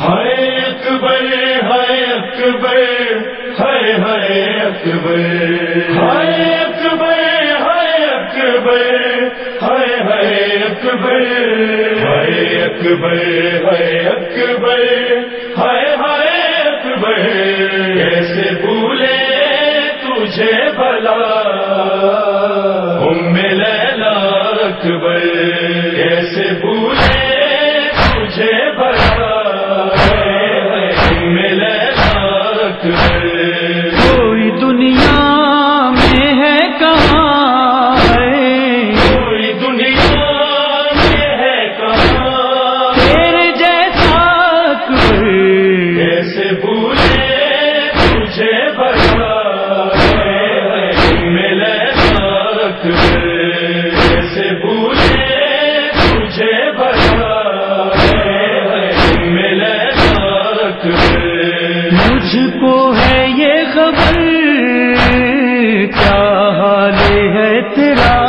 ہائے اکبر ہائے اکبر ہائے ہائے اکبر ہائے اکبر ہائے اکبر ہائے ہائے اکبر ہائے اکبر ہائے اکبر ہائے ہائے اکبر کیسے بھولے تجھے بلا ام لیلا اکبر۔ مجھ کو ہے یہ خبر؟ کیا حال ہے تیرا؟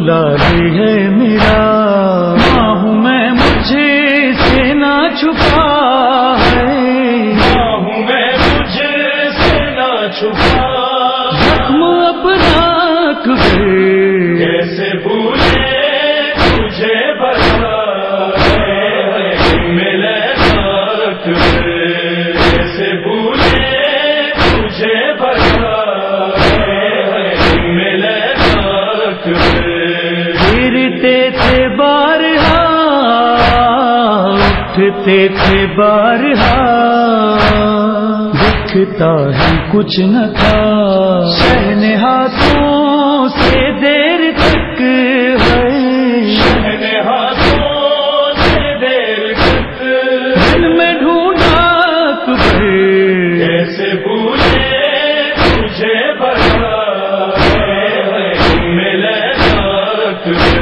لال ہے میرا۔ ماں ہوں میں مجھے سے نہ چھپا ہے۔ ہوں میں مجھے سے نہ چھپا۔ زخم اپنا کبھی اٹھتے تھے بارہا۔ دکھتا ہی کچھ نہ تھا۔ شہن ہاتھوں سے دیر تک ہے۔ ہاتھوں سے دیر تک۔ دل میں ڈھونڈا تجھے۔ کیسے بھولے تجھے بلا ملے کیسے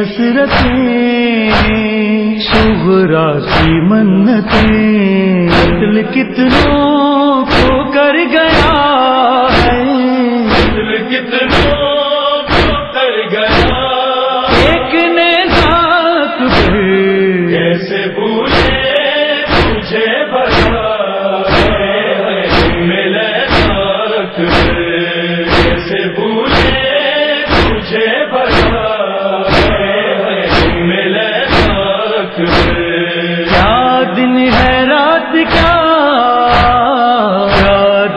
حسرتیں شغرا کی منتیں۔ دل کتنوں کو کر گئے کیا دن ہے رات کیا؟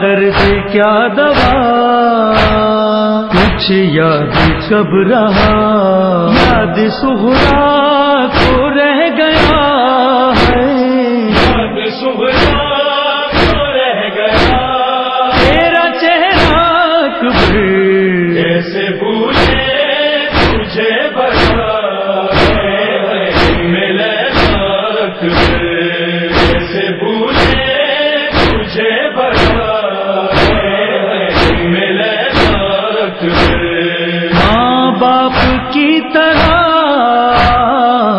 درد کیا دوا؟ کچھ یاد کب رہا؟ یاد سہرا کو رہ گیا ہے۔ یاد سہرا کو رہ گیا۔ تیرا چہرہ کبھی کیسے بھولے؟ کی طرح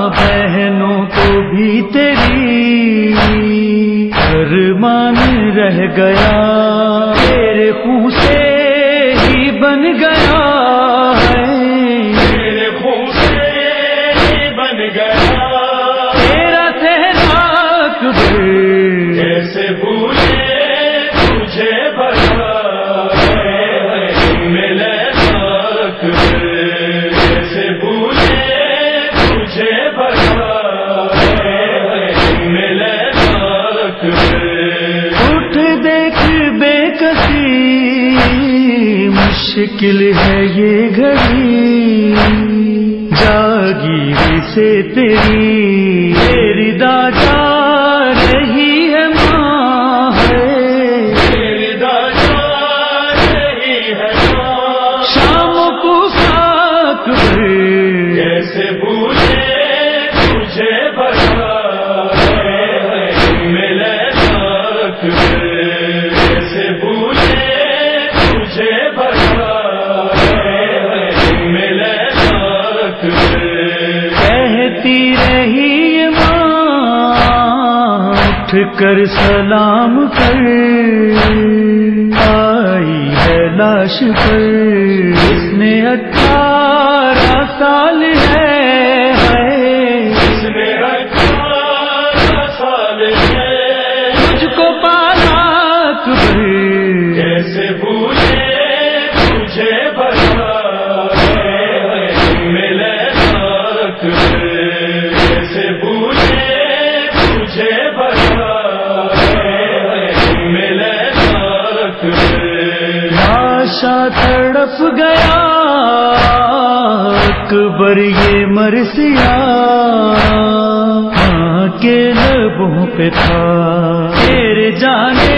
بہنوں کو بھی تیری ارمان رہ گیا تیرے خون سے ہی بن گیا ہے۔ میرے خون سے بن گیا۔ تیرا چہرہ مشکل ہے یہ گھڑی جاگیر سے تیری تیری دادا رہی ہے ماں ہے۔ میری دادا نہیں ہے ماں۔ شام کو ساتھ بھولے تجھے ملے کر سلام کر آئی ہے لاش پر اس نے اٹھارہ سال لاشا تڑپ گیا اکبر یہ مرسیا کے لبوں پہ تھا۔ تیرے جانے